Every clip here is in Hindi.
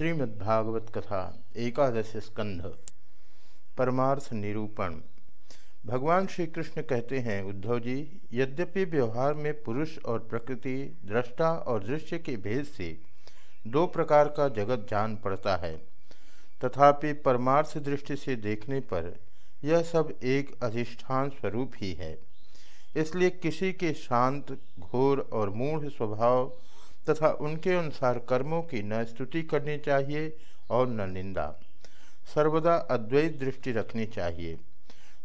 श्रीमद्भागवत कथा एकादश स्कंध, परमार्थ निरूपण। भगवान श्री कृष्ण कहते हैं उद्धव जी यद्यपि व्यवहार में पुरुष और प्रकृति, दृष्टा और दृश्य के भेद से दो प्रकार का जगत जान पड़ता है, तथापि परमार्थ दृष्टि से देखने पर यह सब एक अधिष्ठान स्वरूप ही है। इसलिए किसी के शांत, घोर और मूढ़ स्वभाव तथा उनके अनुसार कर्मों की न स्तुति करनी चाहिए और न निंदा। सर्वदा अद्वैत दृष्टि रखनी चाहिए।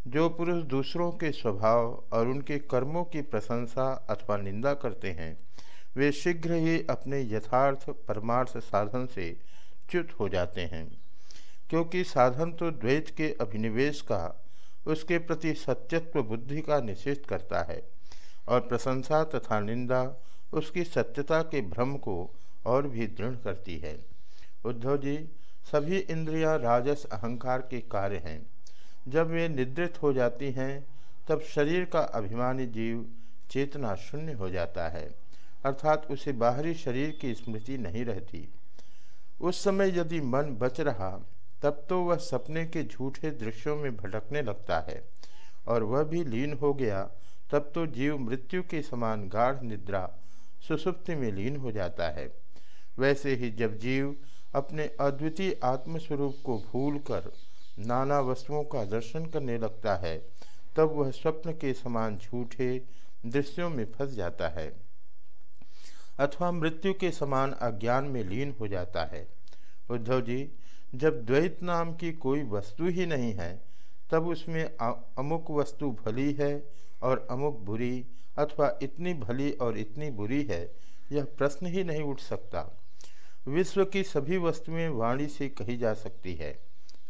जो पुरुष दूसरों के स्वभाव और उनके कर्मों की प्रशंसा अथवा निंदा करते हैं, वे शीघ्र ही अपने यथार्थ परमार्थ साधन से च्युत हो जाते हैं। क्योंकि साधन तो द्वैत के अभिनिवेश का, उसके प्रति सत्यत्व बुद्धि का निषेध करता है और प्रशंसा तथा निंदा उसकी सत्यता के भ्रम को और भी दृढ़ करती है। उद्धव जी, सभी इंद्रियाँ राजस अहंकार के कार्य हैं। जब वे निद्रित हो जाती हैं, तब शरीर का अभिमानी जीव चेतना शून्य हो जाता है, अर्थात उसे बाहरी शरीर की स्मृति नहीं रहती। उस समय यदि मन बच रहा, तब तो वह सपने के झूठे दृश्यों में भटकने लगता है, और वह भी लीन हो गया, तब तो जीव मृत्यु के समान गाढ़ निद्रा सुसुप्ति में लीन हो जाता है। वैसे ही जब जीव अपने अद्वितीय आत्मस्वरूप को भूलकर नाना वस्तुओं का दर्शन करने लगता है, तब वह स्वप्न के समान झूठे दृश्यों में फंस जाता है अथवा मृत्यु के समान अज्ञान में लीन हो जाता है। उद्धव जी, जब द्वैत नाम की कोई वस्तु ही नहीं है, तब उसमें अमुक वस्तु भली है और अमुक बुरी अथवा इतनी भली और इतनी बुरी है, यह प्रश्न ही नहीं उठ सकता। विश्व की सभी वस्तुएँ वाणी से कही जा सकती है,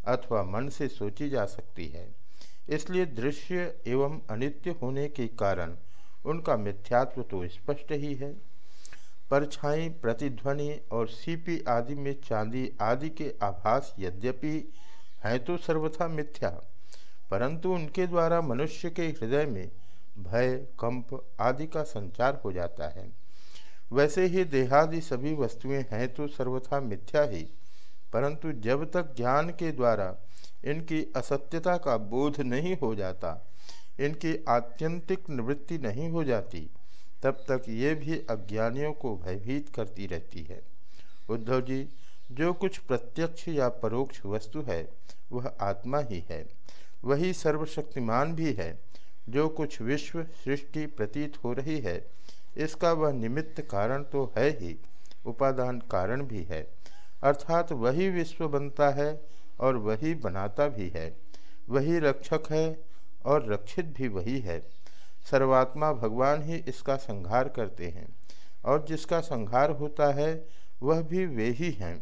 अथवा मन से सोची जा सकती है। इसलिए दृश्य एवं अनित्य होने के कारण उनका मिथ्यात्व तो स्पष्ट ही है। परछाई, प्रतिध्वनि और सीपी आदि में चांदी आदि के आभास यद्यपि हैं तो सर्वथा मिथ्या, परंतु उनके द्वारा मनुष्य के हृदय में भय, कंप आदि का संचार हो जाता है। वैसे ही देहादि सभी वस्तुएँ हैं तो सर्वथा मिथ्या ही, परंतु जब तक ज्ञान के द्वारा इनकी असत्यता का बोध नहीं हो जाता, इनकी आत्यंतिक निवृत्ति नहीं हो जाती, तब तक ये भी अज्ञानियों को भयभीत करती रहती है। उद्धव जी, जो कुछ प्रत्यक्ष या परोक्ष वस्तु है, वह आत्मा ही है, वही सर्वशक्तिमान भी है जो कुछ विश्व सृष्टि प्रतीत हो रही है, इसका वह निमित्त कारण तो है ही, उपादान कारण भी है। अर्थात वही विश्व बनता है और वही बनाता भी है। वही रक्षक है और रक्षित भी वही है। सर्वात्मा भगवान ही इसका संहार करते हैं, और जिसका संहार होता है, वह भी वे ही हैं।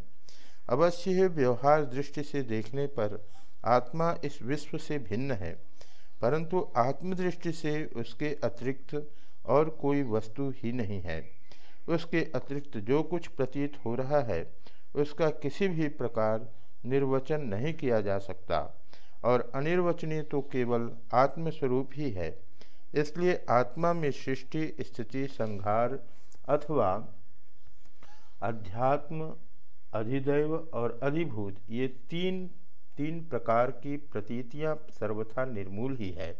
अवश्य व्यवहार दृष्टि से देखने पर आत्मा इस विश्व से भिन्न है। परंतु आत्मदृष्टि से उसके अतिरिक्त और कोई वस्तु ही नहीं है। उसके अतिरिक्त जो कुछ प्रतीत हो रहा है, उसका किसी भी प्रकार निर्वचन नहीं किया जा सकता और अनिर्वचनीय तो केवल आत्मस्वरूप ही है। इसलिए आत्मा में सृष्टि, स्थिति, संहार अथवा अध्यात्म, अधिदैव और अधिभूत ये तीन तीन प्रकार की प्रतीतियाँ सर्वथा निर्मूल ही है।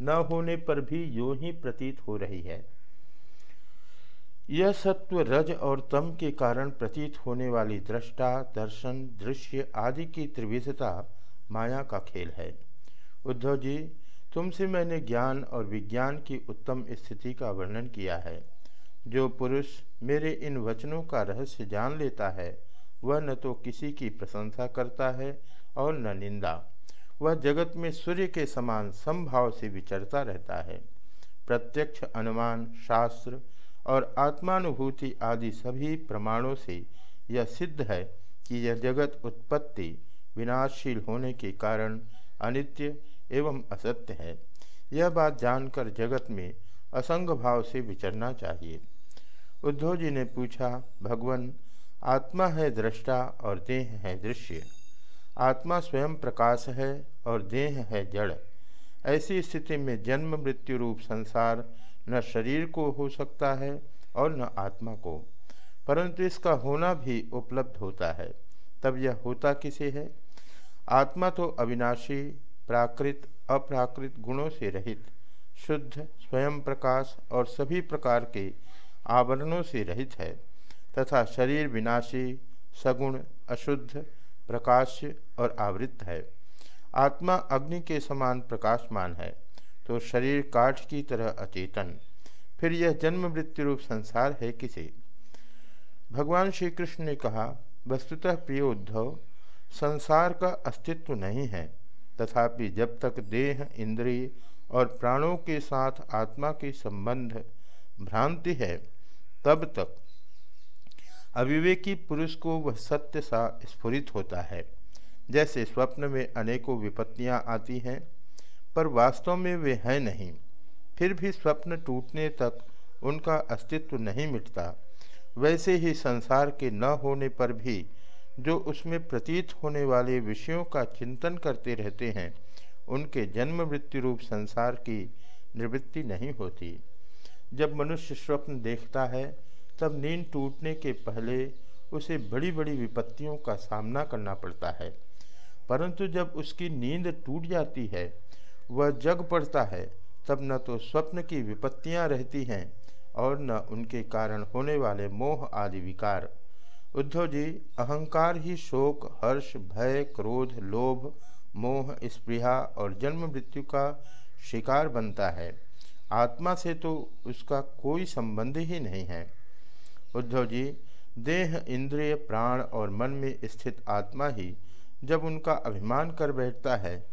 न होने पर भी यो ही प्रतीत हो रही है। यह सत्व रज और तम के कारण प्रतीत होने वाली दृष्टा, दर्शन, दृश्य आदि की त्रिविधता माया का खेल है। उद्धव जी, तुमसे मैंने ज्ञान और विज्ञान की उत्तम स्थिति का वर्णन किया है। जो पुरुष मेरे इन वचनों का रहस्य जान लेता है, वह न तो किसी की प्रशंसा करता है और न निंदा। वह जगत में सूर्य के समान समभाव से विचरता रहता है। प्रत्यक्ष अनुमान, शास्त्र और आत्मानुभूति आदि सभी प्रमाणों से यह सिद्ध है कि यह जगत उत्पत्ति, विनाशशील होने के कारण अनित्य एवं असत्य है। यह बात जानकर जगत में असंग भाव से विचरना चाहिए। उद्धव जी ने पूछा, भगवान, आत्मा है दृष्टा और देह है दृश्य? आत्मा स्वयं प्रकाश है और देह है जड़। ऐसी स्थिति में जन्म, मृत्यु रूप संसार न शरीर को हो सकता है और न आत्मा को। परंतु इसका होना भी उपलब्ध होता है। तब यह होता किसे है? आत्मा तो अविनाशी, प्राकृत, अप्राकृत गुणों से रहित, शुद्ध, स्वयं प्रकाश और सभी प्रकार के आवरणों से रहित है तथा शरीर विनाशी, सगुण, अशुद्ध प्रकाश्य और आवृत है। आत्मा अग्नि के समान प्रकाशमान है तो शरीर काठ की तरह अचेतन। फिर यह जन्म मृत्यु रूप संसार है किसे? भगवान श्री कृष्ण ने कहा, वस्तुतः प्रिय उद्धव, संसार का अस्तित्व नहीं है। तथापि जब तक देह, इंद्रिय और प्राणों के साथ आत्मा के संबंध भ्रांति है, तब तक अविवेकी पुरुष को वह सत्य सा स्फुरित होता है। जैसे स्वप्न में अनेकों विपत्तियाँ आती हैं, पर वास्तव में वे हैं नहीं। फिर भी स्वप्न टूटने तक उनका अस्तित्व नहीं मिटता। वैसे ही संसार के न होने पर भी जो उसमें प्रतीत होने वाले विषयों का चिंतन करते रहते हैं, उनके जन्म मृत्यु रूप संसार की निवृत्ति नहीं होती। जब मनुष्य स्वप्न देखता है तब नींद टूटने के पहले उसे बड़ी बड़ी विपत्तियों का सामना करना पड़ता है। परंतु जब उसकी नींद टूट जाती है, वह जग पड़ता है, तब न तो स्वप्न की विपत्तियाँ रहती हैं और न उनके कारण होने वाले मोह आदि विकार। उद्धव जी, अहंकार ही शोक, हर्ष, भय, क्रोध, लोभ, मोह, स्पृहा और जन्म मृत्यु का शिकार बनता है। आत्मा से तो उसका कोई संबंध ही नहीं है। उद्धव जी, देह, इंद्रिय, प्राण और मन में स्थित आत्मा ही जब उनका अभिमान कर बैठता है,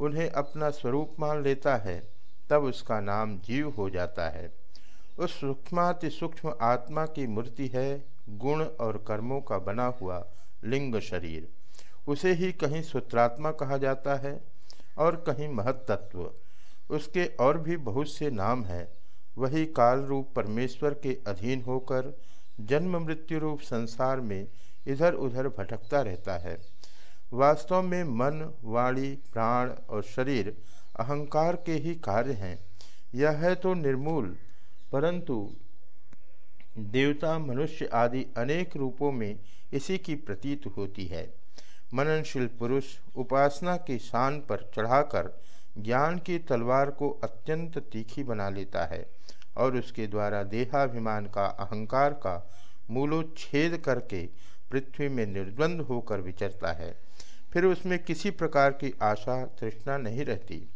उन्हें अपना स्वरूप मान लेता है, तब उसका नाम जीव हो जाता है। उस सूक्ष्माति सूक्ष्म आत्मा की मूर्ति है, गुण और कर्मों का बना हुआ लिंग शरीर। उसे ही कहीं सूत्रात्मा कहा जाता है और कहीं महत्त्व उसके और भी बहुत से नाम हैं, वही काल रूप परमेश्वर के अधीन होकर जन्म, मृत्यु रूप संसार में इधर उधर भटकता रहता है। वास्तव में मन, वाणी, प्राण और शरीर अहंकार के ही कार्य हैं। यह है तो निर्मूल, परंतु देवता, मनुष्य आदि अनेक रूपों में इसी की प्रतीत होती है। मननशील पुरुष उपासना की शान पर चढ़ाकर ज्ञान की तलवार को अत्यंत तीखी बना लेता है। और उसके द्वारा देहाभिमान का, अहंकार का मूलोच्छेद करके पृथ्वी में निर्द्वंद होकर विचरता है। फिर उसमें किसी प्रकार की आशा, तृष्णा नहीं रहती।